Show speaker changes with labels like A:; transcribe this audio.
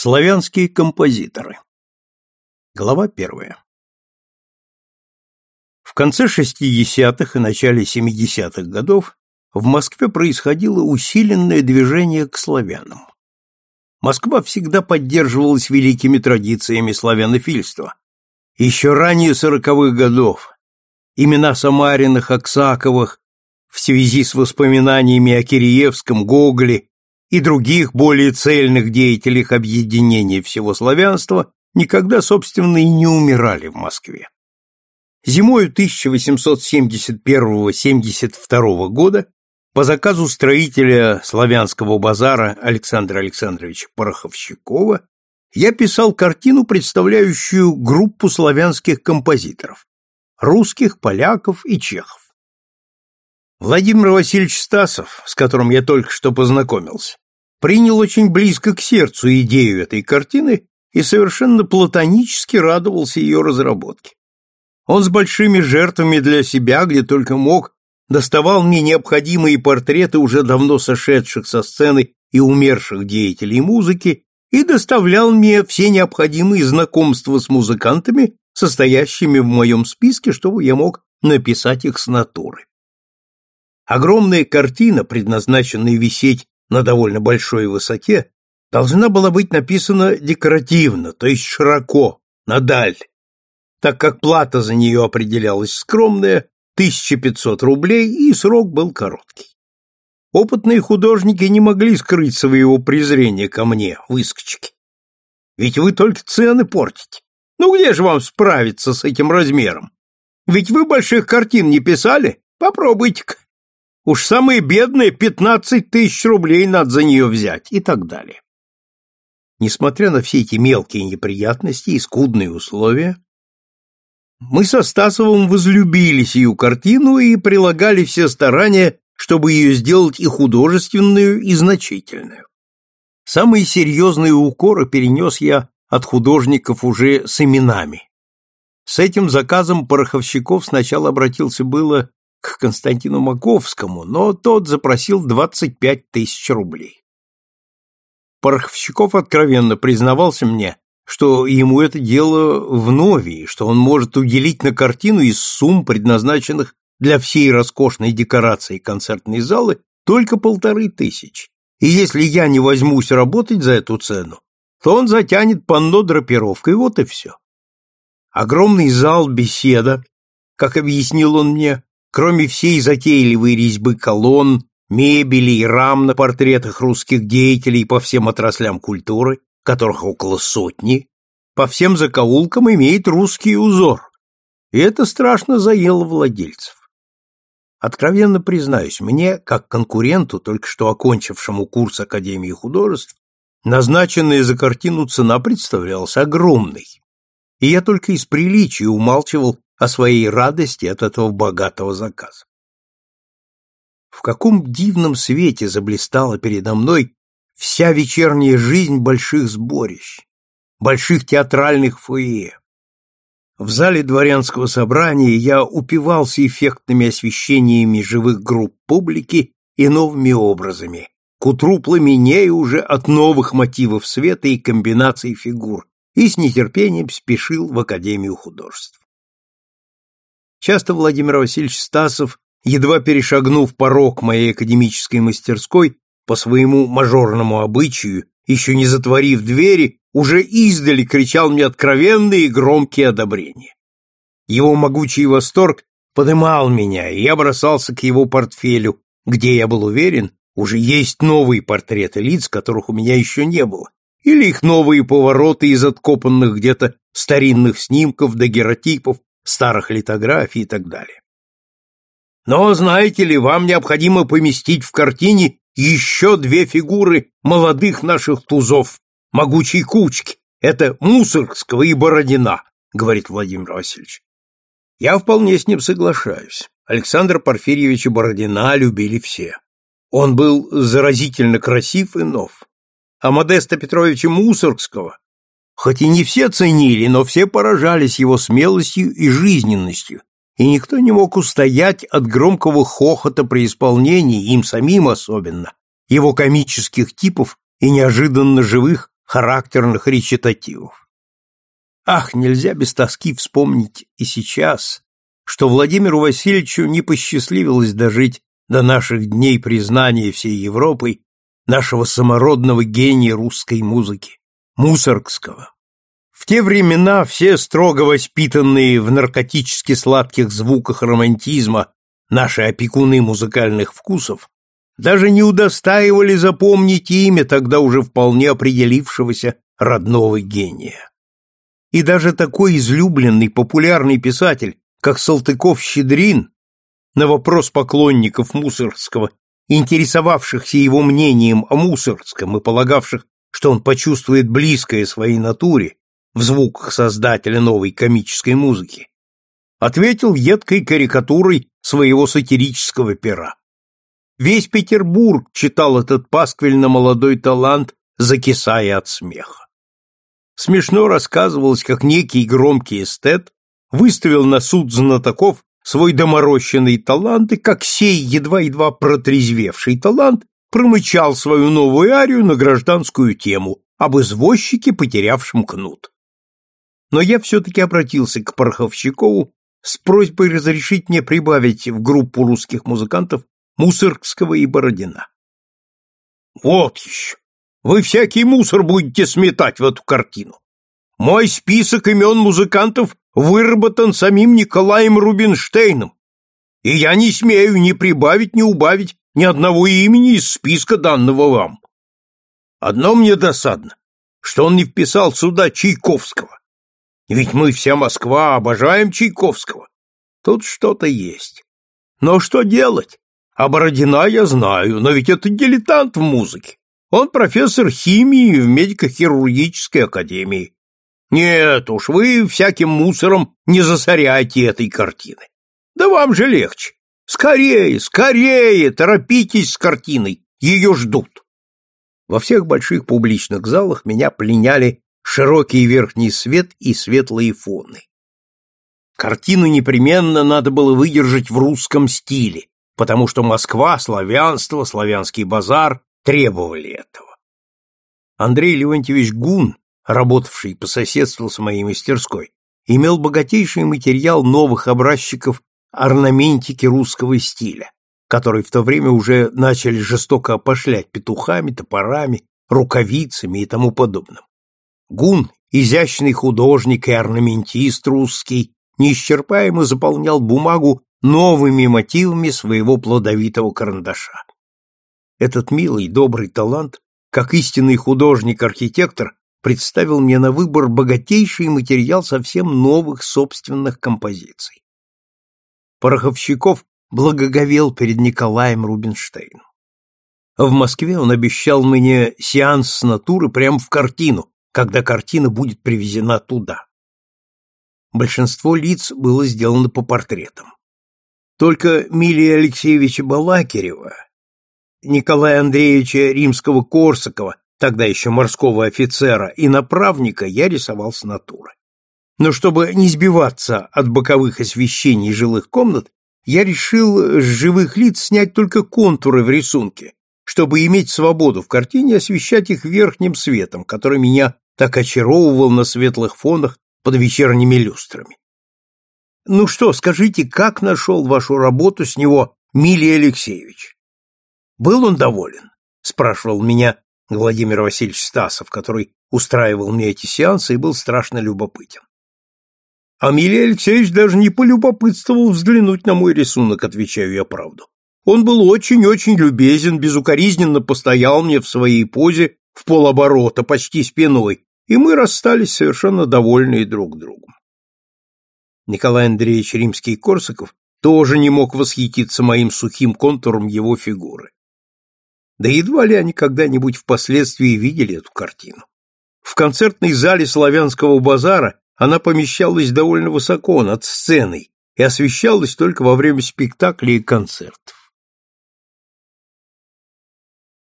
A: Славянские композиторы. Глава первая. В конце 60-х и начале 70-х годов в Москве происходило усиленное движение к славянам. Москва всегда поддерживалась великими традициями славянофильства. Еще ранее сороковых годов имена Самариных, Аксаковых в связи с воспоминаниями о Киреевском, Гоголе и других более цельных деятелей объединения всего славянства никогда, собственно, и не умирали в Москве. Зимою 1871-72 года по заказу строителя славянского базара Александра Александровича Пороховщикова я писал картину, представляющую группу славянских композиторов – русских, поляков и чехов. Владимир Васильевич Стасов, с которым я только что познакомился, принял очень близко к сердцу идею этой картины и совершенно платонически радовался ее разработке. Он с большими жертвами для себя, где только мог, доставал мне необходимые портреты уже давно сошедших со сцены и умерших деятелей музыки и доставлял мне все необходимые знакомства с музыкантами, состоящими в моем списке, чтобы я мог написать их с натуры. Огромная картина, предназначенная висеть на довольно большой высоте, должна была быть написана декоративно, то есть широко, надаль, так как плата за нее определялась скромная, 1500 рублей, и срок был короткий. Опытные художники не могли скрыть своего презрения ко мне, выскочки. Ведь вы только цены портите. Ну где же вам справиться с этим размером? Ведь вы больших картин не писали? Попробуйте-ка. Уж самые бедные пятнадцать тысяч рублей надо за нее взять и так далее. Несмотря на все эти мелкие неприятности и скудные условия, мы со Стасовым возлюбили сию картину и прилагали все старания, чтобы ее сделать и художественную, и значительную. Самые серьезные укоры перенес я от художников уже с именами. С этим заказом Пороховщиков сначала обратился было к Константину Маковскому, но тот запросил 25 тысяч рублей. Пороховщиков откровенно признавался мне, что ему это дело вновь, и что он может уделить на картину из сумм, предназначенных для всей роскошной декорации концертной залы, только полторы тысячи. И если я не возьмусь работать за эту цену, то он затянет панно драпировкой, вот и все. Огромный зал беседа, как объяснил он мне, Кроме всей затейливой резьбы колонн, мебели и рам на портретах русских деятелей по всем отраслям культуры, которых около сотни, по всем закоулкам имеет русский узор, и это страшно заело владельцев. Откровенно признаюсь, мне, как конкуренту, только что окончившему курс Академии художеств, назначенная за картину цена представлялась огромной, и я только из приличия умалчивал о своей радости от этого богатого заказа. В каком дивном свете заблистала передо мной вся вечерняя жизнь больших сборищ, больших театральных фойе. В зале дворянского собрания я упивался эффектными освещениями живых групп публики и новыми образами, к утру пламенея уже от новых мотивов света и комбинаций фигур, и с нетерпением спешил в Академию художеств. Часто Владимир Васильевич Стасов, едва перешагнув порог моей академической мастерской, по своему мажорному обычаю, еще не затворив двери, уже издали кричал мне откровенные и громкие одобрения. Его могучий восторг подымал меня, и я бросался к его портфелю, где, я был уверен, уже есть новые портреты лиц, которых у меня еще не было, или их новые повороты из откопанных где-то старинных снимков до геротипов старых литографий и так далее. Но, знаете ли, вам необходимо поместить в картине еще две фигуры молодых наших тузов, могучей кучки. Это Мусоргского и Бородина, говорит Владимир Васильевич. Я вполне с ним соглашаюсь. Александра Порфирьевича Бородина любили все. Он был заразительно красив и нов. А Модеста Петровича Мусоргского Хоть и не все ценили, но все поражались его смелостью и жизненностью, и никто не мог устоять от громкого хохота при исполнении, им самим особенно, его комических типов и неожиданно живых характерных речитативов. Ах, нельзя без тоски вспомнить и сейчас, что Владимиру Васильевичу не посчастливилось дожить до наших дней признания всей Европой нашего самородного гения русской музыки, Мусоргского. В те времена все строго воспитанные в наркотически сладких звуках романтизма наши опекуны музыкальных вкусов даже не удостаивали запомнить имя тогда уже вполне определившегося родного гения. И даже такой излюбленный популярный писатель, как Салтыков-Щедрин, на вопрос поклонников Мусоргского, интересовавшихся его мнением о Мусоргском и полагавших, что он почувствует близкое своей натуре в звуках создателя новой комической музыки, ответил едкой карикатурой своего сатирического пера. Весь Петербург читал этот пасквильно молодой талант, закисая от смеха. Смешно рассказывалось, как некий громкий эстет выставил на суд знатоков свой доморощенный талант, и как сей едва-едва протрезвевший талант промычал свою новую арию на гражданскую тему об извозчике, потерявшем кнут. Но я все-таки обратился к Пороховщикову с просьбой разрешить мне прибавить в группу русских музыкантов Мусоргского и Бородина. Вот еще! Вы всякий мусор будете сметать в эту картину. Мой список имен музыкантов выработан самим Николаем Рубинштейном, и я не смею ни прибавить, ни убавить ни одного имени из списка данного вам. Одно мне досадно, что он не вписал сюда Чайковского. Ведь мы вся Москва обожаем Чайковского. Тут что-то есть. Но что делать? А Бородина я знаю, но ведь это дилетант в музыке. Он профессор химии в медико-хирургической академии. Нет уж, вы всяким мусором не засоряйте этой картины. Да вам же легче. Скорее, скорее, торопитесь с картиной, ее ждут. Во всех больших публичных залах меня пленяли широкий верхний свет и светлые фоны. Картину непременно надо было выдержать в русском стиле, потому что Москва, славянство, славянский базар требовали этого. Андрей Леонтьевич Гун, работавший по соседству с моей мастерской, имел богатейший материал новых образчиков орнаментики русского стиля, который в то время уже начали жестоко опошлять петухами, топорами, рукавицами и тому подобным. Гун, изящный художник и орнаментист русский, неисчерпаемо заполнял бумагу новыми мотивами своего плодовитого карандаша. Этот милый, добрый талант, как истинный художник-архитектор, представил мне на выбор богатейший материал совсем новых собственных композиций. Пороховщиков благоговел перед Николаем Рубинштейном. В Москве он обещал мне сеанс с натуры прямо в картину, когда картина будет привезена туда. Большинство лиц было сделано по портретам. Только Милия Алексеевича Балакирева, Николая Андреевича Римского-Корсакова, тогда еще морского офицера, и направника я рисовал с натуры. Но чтобы не сбиваться от боковых освещений жилых комнат, я решил с живых лиц снять только контуры в рисунке, чтобы иметь свободу в картине освещать их верхним светом, который меня так очаровывал на светлых фонах под вечерними люстрами. Ну что, скажите, как нашел вашу работу с него Милий Алексеевич? Был он доволен? Спрашивал меня Владимир Васильевич Стасов, который устраивал мне эти сеансы и был страшно любопытен. Амилий Алексеевич даже не полюбопытствовал взглянуть на мой рисунок, отвечаю я правду. Он был очень-очень любезен, безукоризненно постоял мне в своей позе в полоборота, почти спиной, и мы расстались совершенно довольные друг другом. Николай Андреевич Римский-Корсаков тоже не мог восхититься моим сухим контуром его фигуры. Да едва ли они когда-нибудь впоследствии видели эту картину. В концертной зале славянского базара она помещалась довольно высоко над сценой и освещалась только во время спектаклей и концертов.